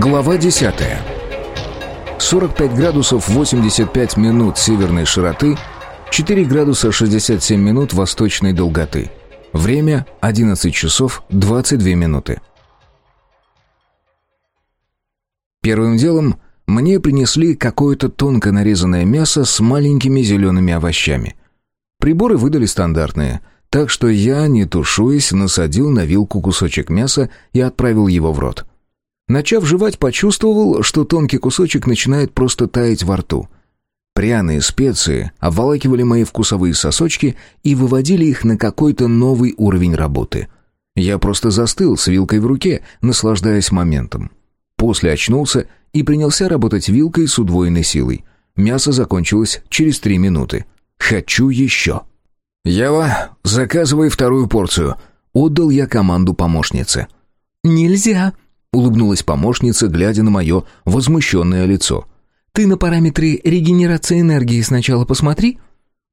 Глава 10. 45 градусов 85 минут северной широты, 4 градуса 67 минут восточной долготы. Время 11 часов 22 минуты. Первым делом мне принесли какое-то тонко нарезанное мясо с маленькими зелеными овощами. Приборы выдали стандартные, так что я, не тушуясь, насадил на вилку кусочек мяса и отправил его в рот. Начав жевать, почувствовал, что тонкий кусочек начинает просто таять во рту. Пряные специи обволакивали мои вкусовые сосочки и выводили их на какой-то новый уровень работы. Я просто застыл с вилкой в руке, наслаждаясь моментом. После очнулся и принялся работать вилкой с удвоенной силой. Мясо закончилось через три минуты. «Хочу еще». «Ева, заказывай вторую порцию», — отдал я команду помощнице. «Нельзя», улыбнулась помощница, глядя на мое возмущенное лицо. «Ты на параметры регенерации энергии сначала посмотри».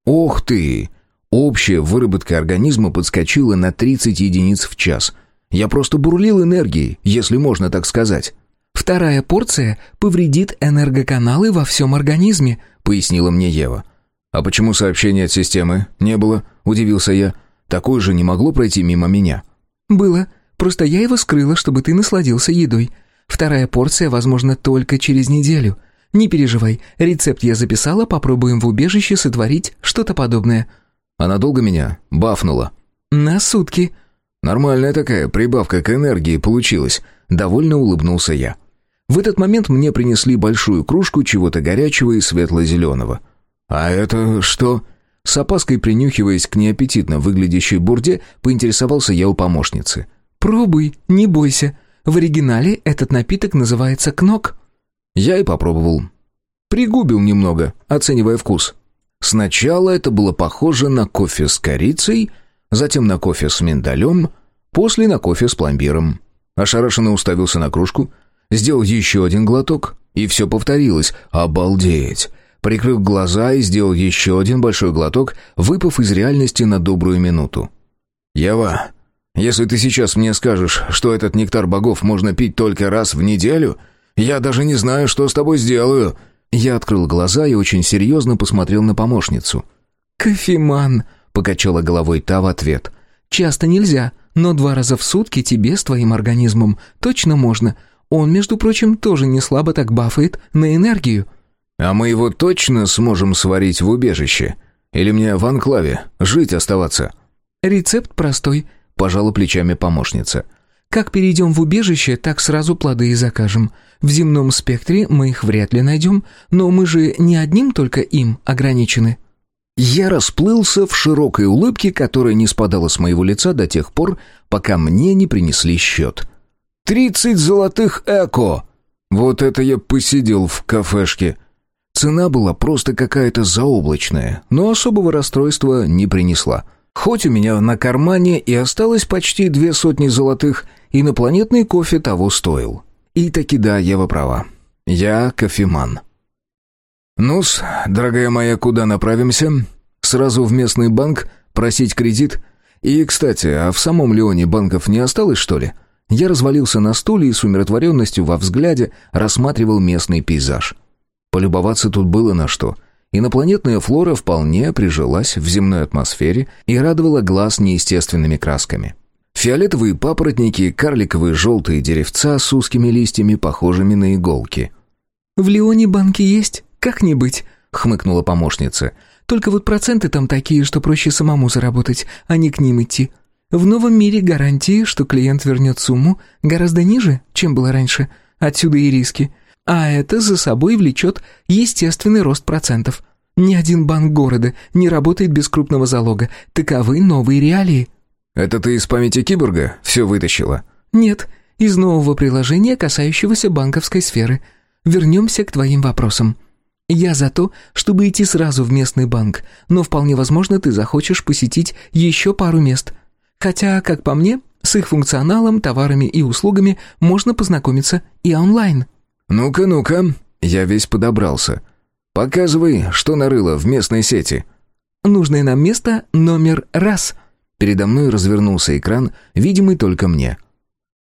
«Ох ты!» Общая выработка организма подскочила на 30 единиц в час. Я просто бурлил энергией, если можно так сказать. «Вторая порция повредит энергоканалы во всем организме», — пояснила мне Ева. «А почему сообщения от системы не было?» — удивился я. «Такое же не могло пройти мимо меня». «Было. Просто я его скрыла, чтобы ты насладился едой. Вторая порция, возможно, только через неделю. Не переживай, рецепт я записала, попробуем в убежище сотворить что-то подобное». Она долго меня бафнула. «На сутки». «Нормальная такая прибавка к энергии получилась», — довольно улыбнулся я. В этот момент мне принесли большую кружку чего-то горячего и светло-зеленого. «А это что?» С опаской принюхиваясь к неаппетитно выглядящей бурде, поинтересовался я у помощницы. «Пробуй, не бойся. В оригинале этот напиток называется кнок». Я и попробовал. Пригубил немного, оценивая вкус. Сначала это было похоже на кофе с корицей, затем на кофе с миндалем, после на кофе с пломбиром. Ошарашенно уставился на кружку, сделал еще один глоток, и все повторилось. Обалдеть! Прикрыл глаза и сделал еще один большой глоток, выпав из реальности на добрую минуту. «Ева, если ты сейчас мне скажешь, что этот нектар богов можно пить только раз в неделю, я даже не знаю, что с тобой сделаю». Я открыл глаза и очень серьезно посмотрел на помощницу. «Кофеман», — покачала головой та в ответ. «Часто нельзя, но два раза в сутки тебе с твоим организмом точно можно. Он, между прочим, тоже не слабо так бафает на энергию». «А мы его точно сможем сварить в убежище? Или мне в анклаве жить оставаться?» «Рецепт простой», пожала плечами помощница. Как перейдем в убежище, так сразу плоды и закажем. В земном спектре мы их вряд ли найдем, но мы же не одним только им ограничены». Я расплылся в широкой улыбке, которая не спадала с моего лица до тех пор, пока мне не принесли счет. «Тридцать золотых эко!» Вот это я посидел в кафешке. Цена была просто какая-то заоблачная, но особого расстройства не принесла. Хоть у меня на кармане и осталось почти две сотни золотых, инопланетный кофе того стоил. И таки да, Ева права. Я кофеман. «Ну-с, дорогая моя, куда направимся? Сразу в местный банк просить кредит? И, кстати, а в самом Леоне банков не осталось, что ли?» Я развалился на стуле и с умиротворенностью во взгляде рассматривал местный пейзаж. Полюбоваться тут было на что — Инопланетная флора вполне прижилась в земной атмосфере и радовала глаз неестественными красками. Фиолетовые папоротники, карликовые желтые деревца с узкими листьями, похожими на иголки. «В Лионе банки есть? Как не быть?» — хмыкнула помощница. «Только вот проценты там такие, что проще самому заработать, а не к ним идти. В новом мире гарантии, что клиент вернет сумму, гораздо ниже, чем было раньше. Отсюда и риски а это за собой влечет естественный рост процентов. Ни один банк города не работает без крупного залога. Таковы новые реалии». «Это ты из памяти киборга все вытащила?» «Нет, из нового приложения, касающегося банковской сферы. Вернемся к твоим вопросам». «Я за то, чтобы идти сразу в местный банк, но вполне возможно, ты захочешь посетить еще пару мест. Хотя, как по мне, с их функционалом, товарами и услугами можно познакомиться и онлайн». «Ну-ка, ну-ка!» Я весь подобрался. «Показывай, что нарыло в местной сети». «Нужное нам место номер раз». Передо мной развернулся экран, видимый только мне.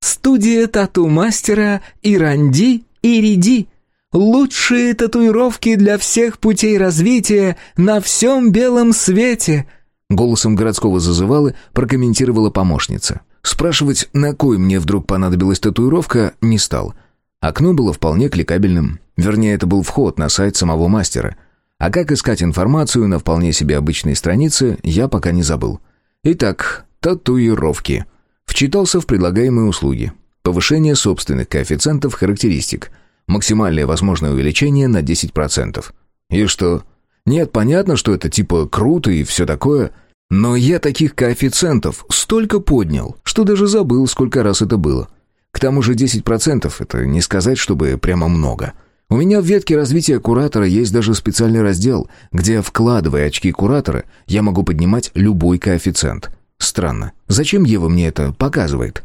Студия тату-мастера Иранди Ириди. Лучшие татуировки для всех путей развития на всем белом свете!» Голосом городского зазывала прокомментировала помощница. Спрашивать, на кой мне вдруг понадобилась татуировка, не стал. Окно было вполне кликабельным. Вернее, это был вход на сайт самого мастера. А как искать информацию на вполне себе обычной странице, я пока не забыл. Итак, татуировки. Вчитался в предлагаемые услуги. Повышение собственных коэффициентов характеристик. Максимальное возможное увеличение на 10%. И что? Нет, понятно, что это типа круто и все такое, но я таких коэффициентов столько поднял, что даже забыл, сколько раз это было. К тому же 10% это не сказать, чтобы прямо много. У меня в ветке развития куратора есть даже специальный раздел, где, вкладывая очки куратора, я могу поднимать любой коэффициент. Странно. Зачем Ева мне это показывает?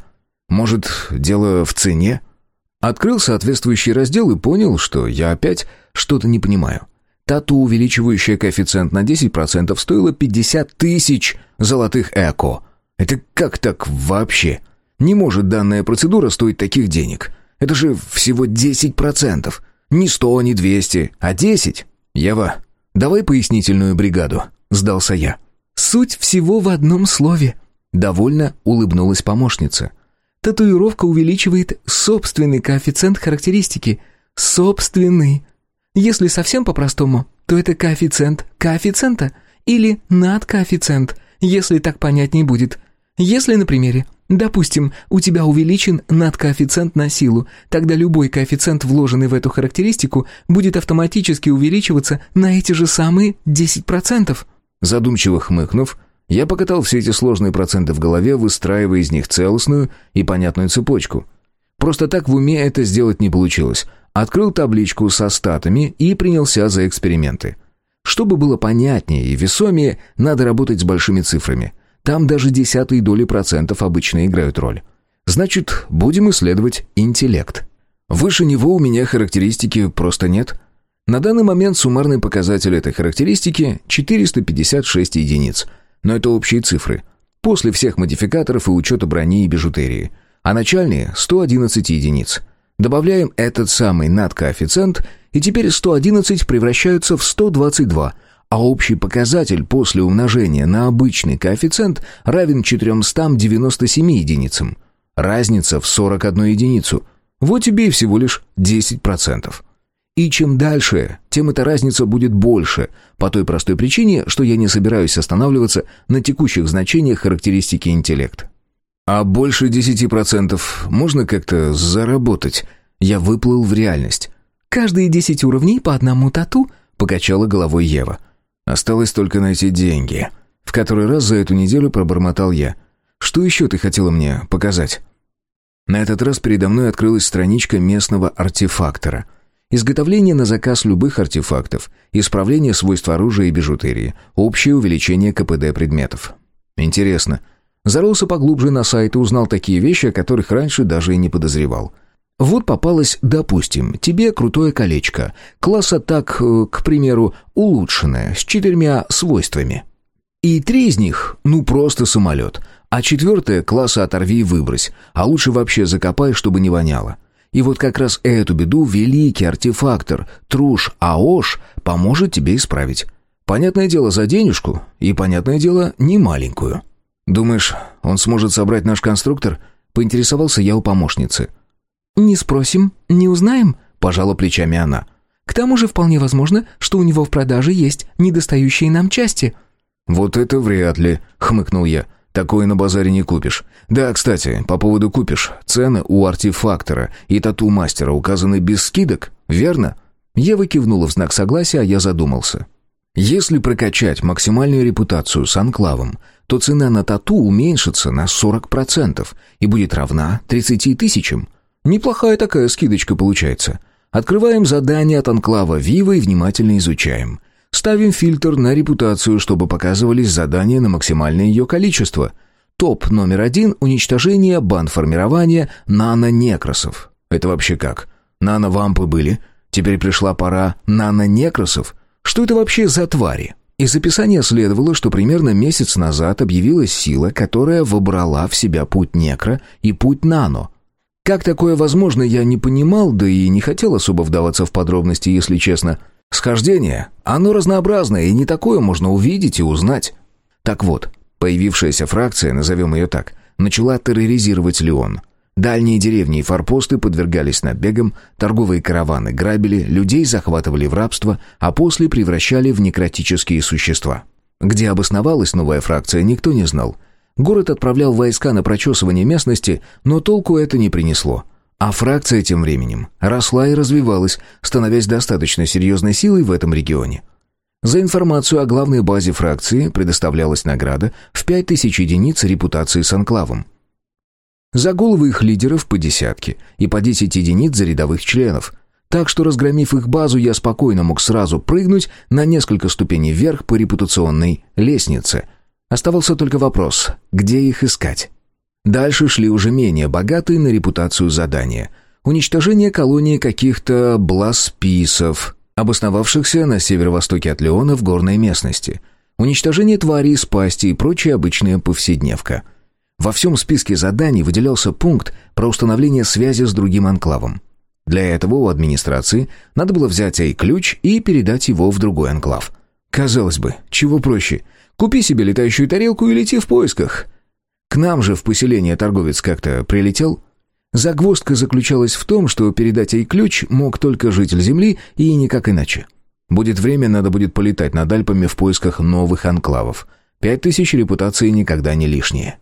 Может, дело в цене? Открыл соответствующий раздел и понял, что я опять что-то не понимаю. Тату, увеличивающая коэффициент на 10%, стоила 50 тысяч золотых эко. Это как так вообще? Не может данная процедура стоить таких денег. Это же всего 10%. Не 100, не 200, а 10. Ева, давай пояснительную бригаду, сдался я. Суть всего в одном слове. Довольно улыбнулась помощница. Татуировка увеличивает собственный коэффициент характеристики. Собственный. Если совсем по-простому, то это коэффициент коэффициента или надкоэффициент, если так понять не будет. Если на примере, допустим, у тебя увеличен надкоэффициент на силу, тогда любой коэффициент, вложенный в эту характеристику, будет автоматически увеличиваться на эти же самые 10%. Задумчиво хмыкнув, я покатал все эти сложные проценты в голове, выстраивая из них целостную и понятную цепочку. Просто так в уме это сделать не получилось, Открыл табличку со статами и принялся за эксперименты. Чтобы было понятнее и весомее, надо работать с большими цифрами. Там даже десятые доли процентов обычно играют роль. Значит, будем исследовать интеллект. Выше него у меня характеристики просто нет. На данный момент суммарный показатель этой характеристики 456 единиц. Но это общие цифры. После всех модификаторов и учета брони и бижутерии. А начальные 111 единиц. Добавляем этот самый надкоэффициент, и теперь 111 превращаются в 122, а общий показатель после умножения на обычный коэффициент равен 497 единицам. Разница в 41 единицу. Вот тебе и всего лишь 10%. И чем дальше, тем эта разница будет больше, по той простой причине, что я не собираюсь останавливаться на текущих значениях характеристики интеллект. «А больше десяти процентов можно как-то заработать?» Я выплыл в реальность. «Каждые десять уровней по одному тату?» — покачала головой Ева. «Осталось только найти деньги». В который раз за эту неделю пробормотал я. «Что еще ты хотела мне показать?» На этот раз передо мной открылась страничка местного артефактора. Изготовление на заказ любых артефактов, исправление свойств оружия и бижутерии, общее увеличение КПД предметов. Интересно, Зарылся поглубже на сайт и узнал такие вещи, о которых раньше даже и не подозревал. Вот попалось, допустим, тебе крутое колечко, класса так, э, к примеру, улучшенное, с четырьмя свойствами. И три из них, ну просто самолет, а четвертое класса оторви и выбрось, а лучше вообще закопай, чтобы не воняло. И вот как раз эту беду великий артефактор Труш Аош поможет тебе исправить. Понятное дело, за денежку, и, понятное дело, не маленькую. «Думаешь, он сможет собрать наш конструктор?» — поинтересовался я у помощницы. «Не спросим, не узнаем», — пожала плечами она. «К тому же вполне возможно, что у него в продаже есть недостающие нам части». «Вот это вряд ли», — хмыкнул я. «Такое на базаре не купишь. Да, кстати, по поводу купишь. Цены у артефактора и тату-мастера указаны без скидок, верно?» Ева кивнула в знак согласия, а я задумался. Если прокачать максимальную репутацию с анклавом, то цена на тату уменьшится на 40% и будет равна 30 тысячам. Неплохая такая скидочка получается. Открываем задание от анклава Вива и внимательно изучаем. Ставим фильтр на репутацию, чтобы показывались задания на максимальное ее количество. Топ номер один – уничтожение бан-формирования нано-некросов. Это вообще как? Нано-вампы были? Теперь пришла пора нано-некросов? Что это вообще за твари? Из описания следовало, что примерно месяц назад объявилась сила, которая вобрала в себя путь некро и путь нано. Как такое возможно, я не понимал, да и не хотел особо вдаваться в подробности, если честно. Схождение, оно разнообразное, и не такое можно увидеть и узнать. Так вот, появившаяся фракция, назовем ее так, начала терроризировать Леон. Дальние деревни и форпосты подвергались набегам, торговые караваны грабили, людей захватывали в рабство, а после превращали в некротические существа. Где обосновалась новая фракция, никто не знал. Город отправлял войска на прочесывание местности, но толку это не принесло. А фракция тем временем росла и развивалась, становясь достаточно серьезной силой в этом регионе. За информацию о главной базе фракции предоставлялась награда в 5000 единиц репутации с анклавом. За головы их лидеров по десятке и по 10 единиц за рядовых членов. Так что, разгромив их базу, я спокойно мог сразу прыгнуть на несколько ступеней вверх по репутационной лестнице – Оставался только вопрос, где их искать. Дальше шли уже менее богатые на репутацию задания. Уничтожение колонии каких-то бласписов, обосновавшихся на северо-востоке от Леона в горной местности. Уничтожение тварей из пасти и прочая обычная повседневка. Во всем списке заданий выделялся пункт про установление связи с другим анклавом. Для этого у администрации надо было взять ай-ключ и передать его в другой анклав. Казалось бы, чего проще – Купи себе летающую тарелку и лети в поисках. К нам же в поселение торговец как-то прилетел. Загвоздка заключалась в том, что передать ей ключ мог только житель Земли и никак иначе. Будет время, надо будет полетать над Альпами в поисках новых анклавов. Пять тысяч репутации никогда не лишние.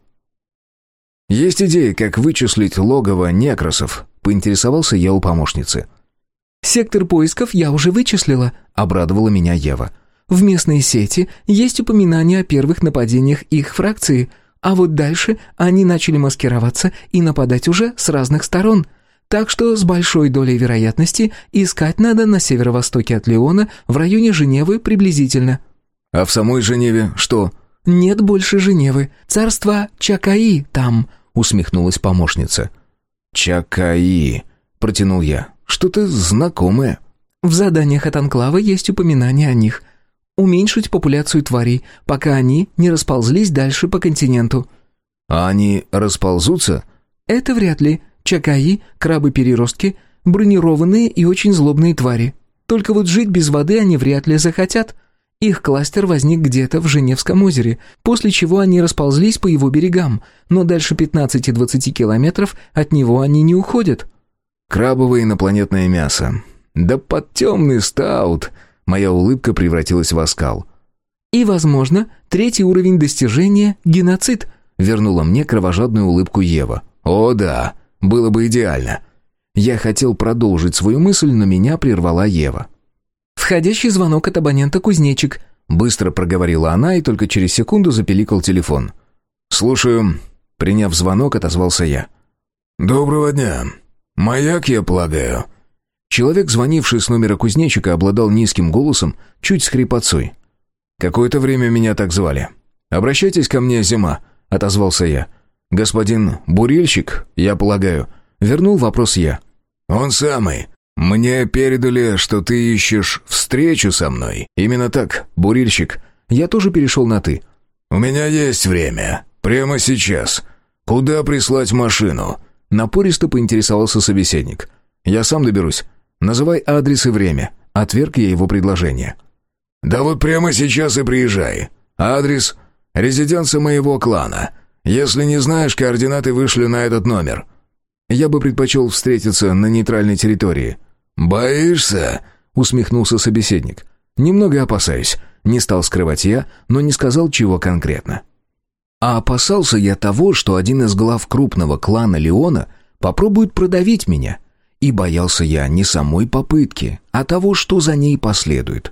«Есть идеи, как вычислить логово некросов?» — поинтересовался я у помощницы. «Сектор поисков я уже вычислила», — обрадовала меня Ева. В местной сети есть упоминания о первых нападениях их фракции, а вот дальше они начали маскироваться и нападать уже с разных сторон. Так что с большой долей вероятности искать надо на северо-востоке от Леона, в районе Женевы приблизительно. А в самой Женеве что? Нет больше Женевы. Царство Чакаи там, усмехнулась помощница. Чакаи, протянул я. Что-то знакомое. В заданиях от Анклава есть упоминания о них уменьшить популяцию тварей, пока они не расползлись дальше по континенту». «А они расползутся?» «Это вряд ли. Чакаи, крабы-переростки, бронированные и очень злобные твари. Только вот жить без воды они вряд ли захотят. Их кластер возник где-то в Женевском озере, после чего они расползлись по его берегам, но дальше 15-20 километров от него они не уходят». «Крабовое инопланетное мясо. Да под темный стаут!» Моя улыбка превратилась в оскал. «И, возможно, третий уровень достижения — геноцид», — вернула мне кровожадную улыбку Ева. «О да, было бы идеально». Я хотел продолжить свою мысль, но меня прервала Ева. «Входящий звонок от абонента «Кузнечик», — быстро проговорила она, и только через секунду запеликал телефон. «Слушаю». Приняв звонок, отозвался я. «Доброго дня. Маяк, я полагаю?» Человек, звонивший с номера кузнечика, обладал низким голосом, чуть с. «Какое-то время меня так звали. Обращайтесь ко мне, Зима», — отозвался я. «Господин Бурильщик, я полагаю?» Вернул вопрос я. «Он самый. Мне передали, что ты ищешь встречу со мной». «Именно так, Бурильщик. Я тоже перешел на «ты». «У меня есть время. Прямо сейчас. Куда прислать машину?» Напористо поинтересовался собеседник. «Я сам доберусь. «Называй адрес и время». Отверг я его предложение. «Да вот прямо сейчас и приезжай. Адрес — резиденция моего клана. Если не знаешь, координаты вышли на этот номер». «Я бы предпочел встретиться на нейтральной территории». «Боишься?» — усмехнулся собеседник. «Немного опасаюсь». Не стал скрывать я, но не сказал, чего конкретно. А опасался я того, что один из глав крупного клана Леона попробует продавить меня. И боялся я не самой попытки, а того, что за ней последует.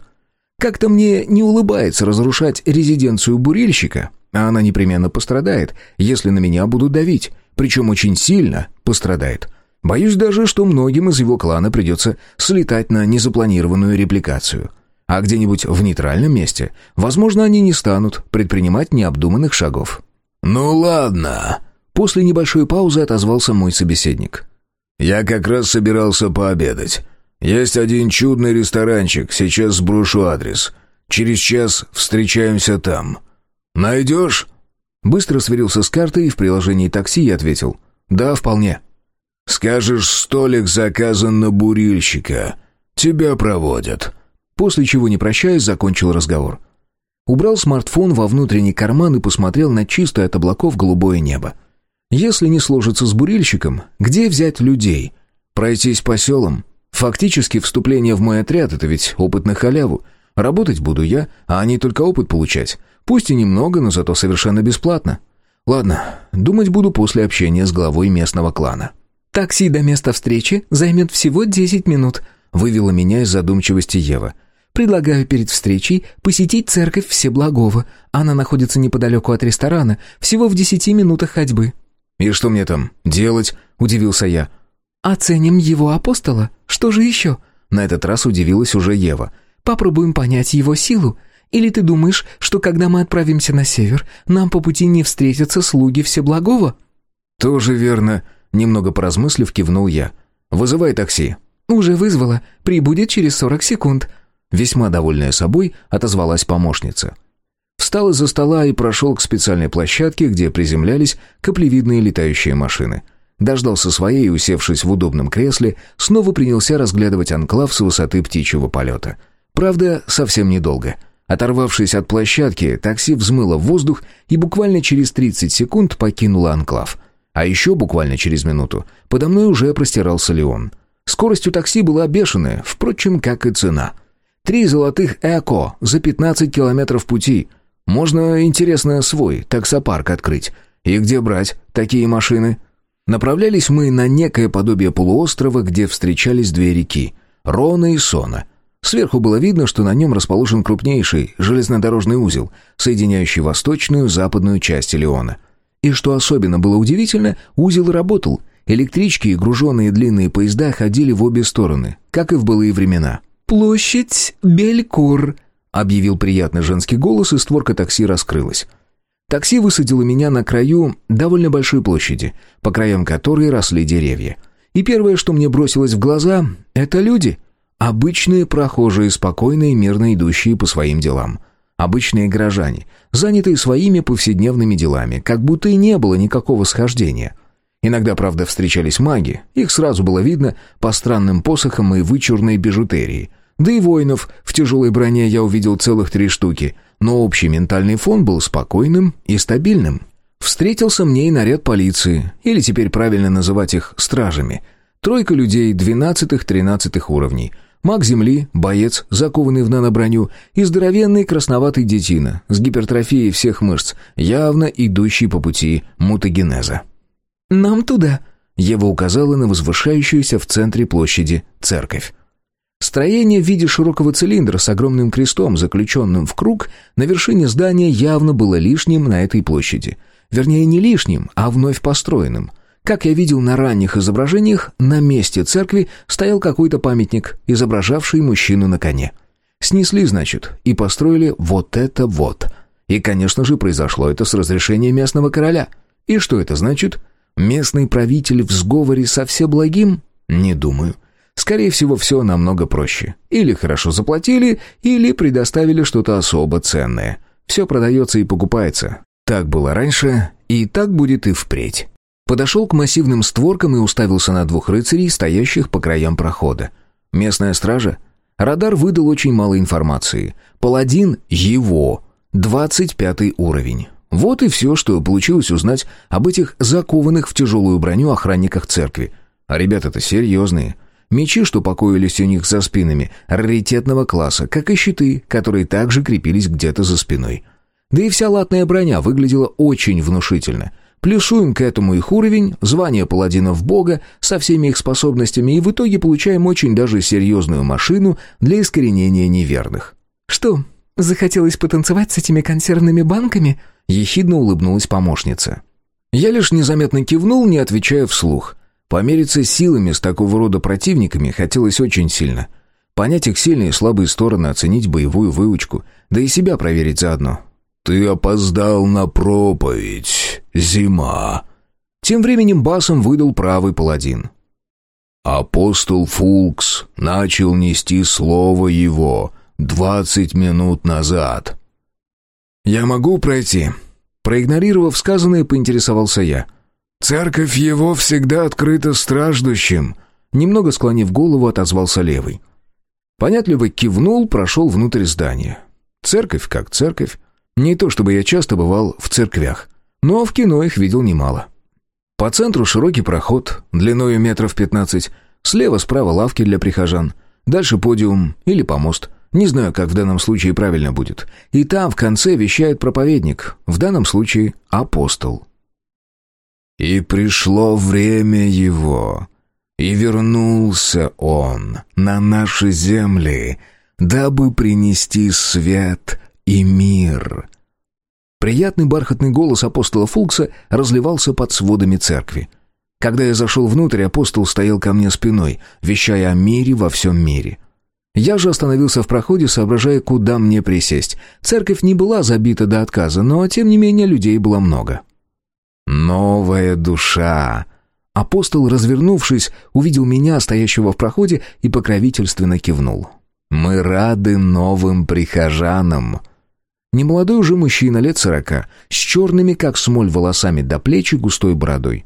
Как-то мне не улыбается разрушать резиденцию бурильщика, а она непременно пострадает, если на меня будут давить, причем очень сильно пострадает. Боюсь даже, что многим из его клана придется слетать на незапланированную репликацию. А где-нибудь в нейтральном месте, возможно, они не станут предпринимать необдуманных шагов. «Ну ладно», — после небольшой паузы отозвался мой собеседник. «Я как раз собирался пообедать. Есть один чудный ресторанчик, сейчас сброшу адрес. Через час встречаемся там. Найдешь?» Быстро сверился с картой и в приложении такси я ответил «Да, вполне». Скажешь, столик заказан на бурильщика. Тебя проводят». После чего, не прощаясь, закончил разговор. Убрал смартфон во внутренний карман и посмотрел на чистое от облаков голубое небо. Если не сложится с бурильщиком, где взять людей? Пройтись по селам? Фактически вступление в мой отряд — это ведь опыт на халяву. Работать буду я, а они только опыт получать. Пусть и немного, но зато совершенно бесплатно. Ладно, думать буду после общения с главой местного клана. «Такси до места встречи займет всего 10 минут», — вывела меня из задумчивости Ева. «Предлагаю перед встречей посетить церковь Всеблагого. Она находится неподалеку от ресторана, всего в 10 минутах ходьбы». «И что мне там делать?» — удивился я. «Оценим его апостола. Что же еще?» На этот раз удивилась уже Ева. «Попробуем понять его силу. Или ты думаешь, что когда мы отправимся на север, нам по пути не встретятся слуги Всеблагого?» «Тоже верно», Немного поразмыслив, кивнул я. «Вызывай такси». «Уже вызвала. Прибудет через сорок секунд». Весьма довольная собой, отозвалась помощница. Встал из-за стола и прошел к специальной площадке, где приземлялись каплевидные летающие машины. Дождался своей, усевшись в удобном кресле, снова принялся разглядывать анклав с высоты птичьего полета. Правда, совсем недолго. Оторвавшись от площадки, такси взмыло в воздух и буквально через 30 секунд покинуло анклав — а еще буквально через минуту подо мной уже простирался Леон. Скорость у такси была бешеная, впрочем, как и цена. Три золотых эко за 15 километров пути. Можно, интересно, свой таксопарк открыть. И где брать такие машины? Направлялись мы на некое подобие полуострова, где встречались две реки — Рона и Сона. Сверху было видно, что на нем расположен крупнейший железнодорожный узел, соединяющий восточную и западную части Леона — и что особенно было удивительно, узел работал. Электрички и груженные длинные поезда ходили в обе стороны, как и в былые времена. «Площадь Белькур», — объявил приятный женский голос, и створка такси раскрылась. Такси высадило меня на краю довольно большой площади, по краям которой росли деревья. И первое, что мне бросилось в глаза, — это люди. Обычные прохожие, спокойные, мирно идущие по своим делам. Обычные горожане, занятые своими повседневными делами, как будто и не было никакого схождения. Иногда, правда, встречались маги, их сразу было видно по странным посохам и вычурной бижутерии. Да и воинов в тяжелой броне я увидел целых три штуки, но общий ментальный фон был спокойным и стабильным. Встретился мне и наряд полиции, или теперь правильно называть их стражами. Тройка людей 12-13 уровней — Маг земли, боец, закованный в наноброню, и здоровенный красноватый детина с гипертрофией всех мышц, явно идущий по пути мутагенеза. «Нам туда», — Ева указала на возвышающуюся в центре площади церковь. Строение в виде широкого цилиндра с огромным крестом, заключенным в круг, на вершине здания явно было лишним на этой площади. Вернее, не лишним, а вновь построенным — как я видел на ранних изображениях, на месте церкви стоял какой-то памятник, изображавший мужчину на коне. Снесли, значит, и построили вот это вот. И, конечно же, произошло это с разрешения местного короля. И что это значит? Местный правитель в сговоре со Всеблагим? Не думаю. Скорее всего, все намного проще. Или хорошо заплатили, или предоставили что-то особо ценное. Все продается и покупается. Так было раньше, и так будет и впредь. Подошел к массивным створкам и уставился на двух рыцарей, стоящих по краям прохода. Местная стража? Радар выдал очень мало информации. Паладин — его. 25 уровень. Вот и все, что получилось узнать об этих закованных в тяжелую броню охранниках церкви. А ребята-то серьезные. Мечи, что покоились у них за спинами, раритетного класса, как и щиты, которые также крепились где-то за спиной. Да и вся латная броня выглядела очень внушительно. Плюсуем к этому их уровень, звание паладинов бога со всеми их способностями и в итоге получаем очень даже серьезную машину для искоренения неверных. «Что, захотелось потанцевать с этими консервными банками?» — ехидно улыбнулась помощница. Я лишь незаметно кивнул, не отвечая вслух. Помериться силами с такого рода противниками хотелось очень сильно. Понять их сильные и слабые стороны, оценить боевую выучку, да и себя проверить заодно. «Ты опоздал на проповедь, зима!» Тем временем басом выдал правый паладин. «Апостол Фулкс начал нести слово его двадцать минут назад». «Я могу пройти?» Проигнорировав сказанное, поинтересовался я. Церковь его всегда открыта страждущим», немного склонив голову, отозвался левый. Понятливо кивнул, прошел внутрь здания. Церковь как церковь. Не то чтобы я часто бывал в церквях, но в кино их видел немало. По центру широкий проход, длиной метров пятнадцать, слева-справа лавки для прихожан, дальше подиум или помост — не знаю, как в данном случае правильно будет. И там в конце вещает проповедник, в данном случае апостол. «И пришло время его, и вернулся он на наши земли, дабы принести свет и мир». Приятный бархатный голос апостола Фулкса разливался под сводами церкви. Когда я зашел внутрь, апостол стоял ко мне спиной, вещая о мире во всем мире. Я же остановился в проходе, соображая, куда мне присесть. Церковь не была забита до отказа, но, тем не менее, людей было много. «Новая душа!» Апостол, развернувшись, увидел меня, стоящего в проходе, и покровительственно кивнул. «Мы рады новым прихожанам!» Немолодой уже мужчина, лет сорока, с черными, как смоль, волосами до плеч и густой бородой.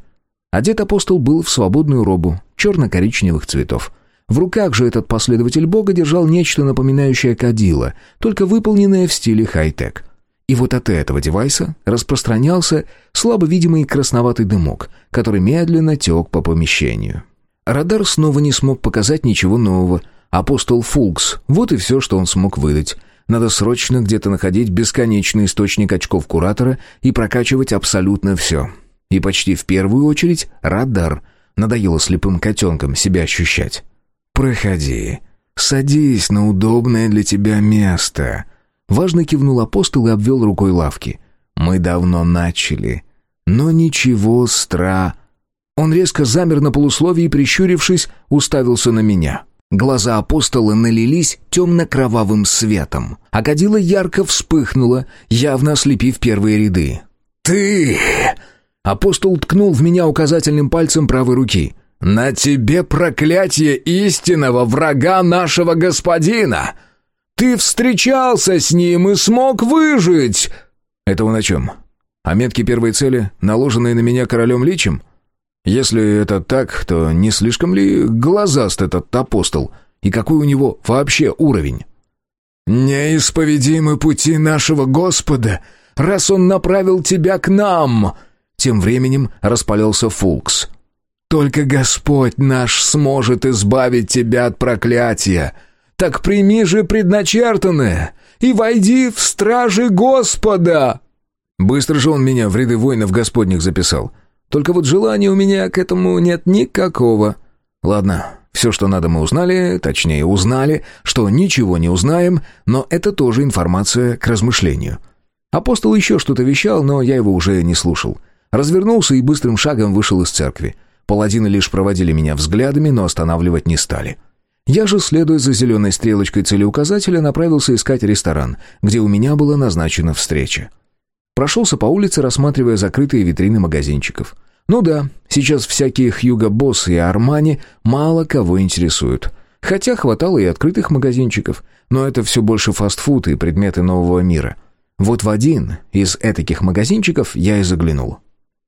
Одет апостол был в свободную робу, черно-коричневых цветов. В руках же этот последователь Бога держал нечто напоминающее кадило, только выполненное в стиле хай-тек. И вот от этого девайса распространялся слабо видимый красноватый дымок, который медленно тек по помещению. Радар снова не смог показать ничего нового. Апостол Фулкс, вот и все, что он смог выдать. Надо срочно где-то находить бесконечный источник очков Куратора и прокачивать абсолютно все. И почти в первую очередь радар. Надоело слепым котенком себя ощущать. «Проходи. Садись на удобное для тебя место». Важно кивнул апостол и обвел рукой лавки. «Мы давно начали. Но ничего стра...» Он резко замер на полусловии и, прищурившись, уставился на меня. Глаза апостола налились темно-кровавым светом. А кадила ярко вспыхнула, явно ослепив первые ряды. «Ты...» Апостол ткнул в меня указательным пальцем правой руки. «На тебе проклятие истинного врага нашего господина! Ты встречался с ним и смог выжить!» «Это он о чем? О метке первой цели, наложенной на меня королем Личем? Если это так, то не слишком ли глазаст этот апостол? И какой у него вообще уровень?» «Неисповедимы пути нашего Господа, раз он направил тебя к нам!» Тем временем распалялся Фулкс. Только Господь наш сможет избавить тебя от проклятия. Так прими же предначертанное и войди в стражи Господа!» Быстро же он меня в ряды воинов Господних записал. Только вот желания у меня к этому нет никакого. Ладно, все, что надо, мы узнали, точнее, узнали, что ничего не узнаем, но это тоже информация к размышлению. Апостол еще что-то вещал, но я его уже не слушал. Развернулся и быстрым шагом вышел из церкви. Паладины лишь проводили меня взглядами, но останавливать не стали. Я же, следуя за зеленой стрелочкой целеуказателя, направился искать ресторан, где у меня была назначена встреча. Прошелся по улице, рассматривая закрытые витрины магазинчиков. Ну да, сейчас всякие Хьюго Босс и Армани мало кого интересуют. Хотя хватало и открытых магазинчиков, но это все больше фастфуд и предметы нового мира. Вот в один из этих магазинчиков я и заглянул.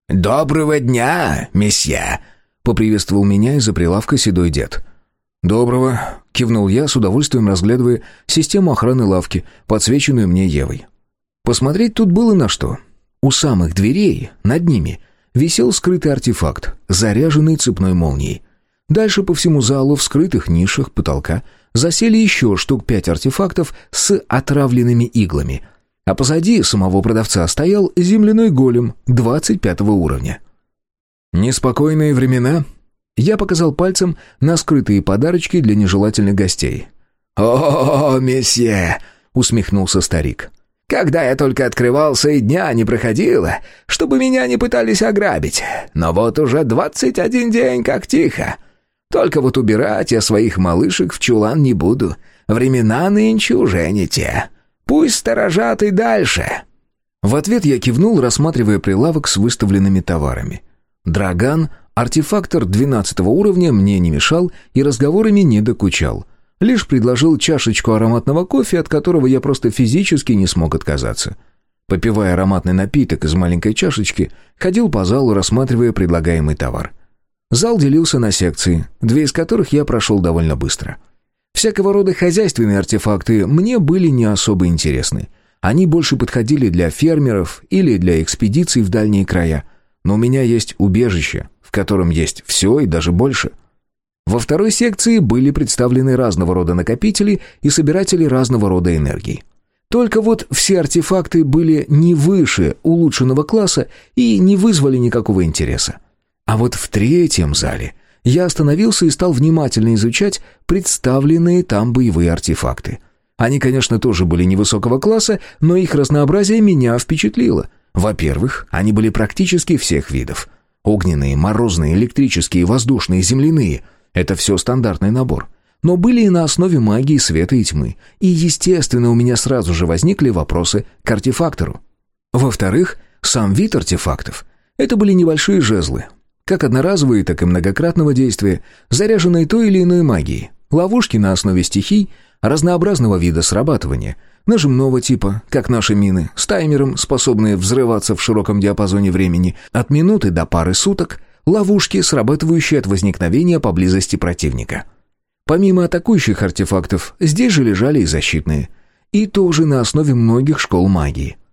«Доброго дня, месье!» — поприветствовал меня из-за прилавка седой дед. «Доброго!» — кивнул я, с удовольствием разглядывая систему охраны лавки, подсвеченную мне Евой. Посмотреть тут было на что. У самых дверей, над ними, висел скрытый артефакт, заряженный цепной молнией. Дальше по всему залу, в скрытых нишах потолка, засели еще штук пять артефактов с отравленными иглами — а позади самого продавца стоял земляной голем 25 уровня. «Неспокойные времена?» Я показал пальцем на скрытые подарочки для нежелательных гостей. «О, месье!» — усмехнулся старик. «Когда я только открывался, и дня не проходило, чтобы меня не пытались ограбить. Но вот уже двадцать один день как тихо. Только вот убирать я своих малышек в чулан не буду. Времена нынче уже не те. Пусть сторожат и дальше». В ответ я кивнул, рассматривая прилавок с выставленными товарами. Драган, артефактор 12 уровня, мне не мешал и разговорами не докучал. Лишь предложил чашечку ароматного кофе, от которого я просто физически не смог отказаться. Попивая ароматный напиток из маленькой чашечки, ходил по залу, рассматривая предлагаемый товар. Зал делился на секции, две из которых я прошел довольно быстро. Всякого рода хозяйственные артефакты мне были не особо интересны. Они больше подходили для фермеров или для экспедиций в дальние края. Но у меня есть убежище, в котором есть все и даже больше. Во второй секции были представлены разного рода накопители и собиратели разного рода энергии. Только вот все артефакты были не выше улучшенного класса и не вызвали никакого интереса. А вот в третьем зале – я остановился и стал внимательно изучать представленные там боевые артефакты. Они, конечно, тоже были невысокого класса, но их разнообразие меня впечатлило. Во-первых, они были практически всех видов. Огненные, морозные, электрические, воздушные, земляные — это все стандартный набор. Но были и на основе магии света и тьмы. И, естественно, у меня сразу же возникли вопросы к артефактору. Во-вторых, сам вид артефактов — это были небольшие жезлы, как одноразовые, так и многократного действия, заряженные той или иной магией, ловушки на основе стихий, разнообразного вида срабатывания, нажимного типа, как наши мины, с таймером, способные взрываться в широком диапазоне времени, от минуты до пары суток, ловушки, срабатывающие от возникновения поблизости противника. Помимо атакующих артефактов, здесь же лежали и защитные. И тоже на основе многих школ магии –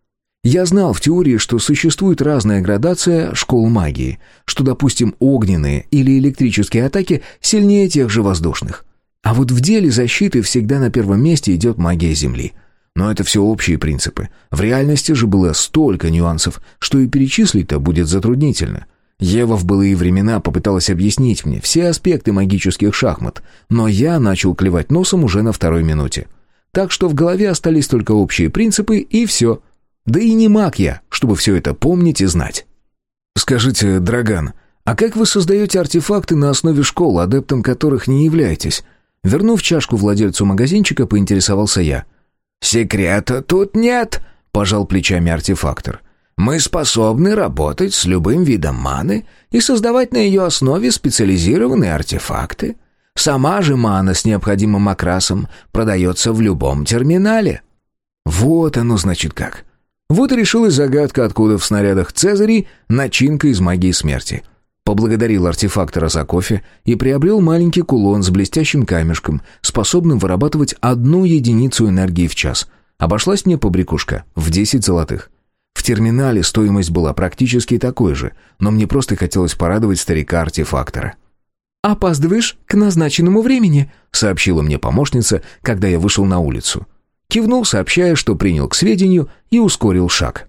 я знал в теории, что существует разная градация школ магии, что, допустим, огненные или электрические атаки сильнее тех же воздушных. А вот в деле защиты всегда на первом месте идет магия Земли. Но это все общие принципы. В реальности же было столько нюансов, что и перечислить-то будет затруднительно. Ева в былые времена попыталась объяснить мне все аспекты магических шахмат, но я начал клевать носом уже на второй минуте. Так что в голове остались только общие принципы, и все – да и не маг я, чтобы все это помнить и знать. Скажите, Драган, а как вы создаете артефакты на основе школ, адептом которых не являетесь? Вернув чашку владельцу магазинчика, поинтересовался я. «Секрета тут нет», — пожал плечами артефактор. «Мы способны работать с любым видом маны и создавать на ее основе специализированные артефакты. Сама же мана с необходимым окрасом продается в любом терминале». «Вот оно, значит, как. Вот и решилась загадка, откуда в снарядах Цезарей начинка из магии смерти. Поблагодарил артефактора за кофе и приобрел маленький кулон с блестящим камешком, способным вырабатывать одну единицу энергии в час. Обошлась мне побрякушка в 10 золотых. В терминале стоимость была практически такой же, но мне просто хотелось порадовать старика-артефактора. «Опаздываешь к назначенному времени», — сообщила мне помощница, когда я вышел на улицу. Кивнул, сообщая, что принял к сведению и ускорил шаг.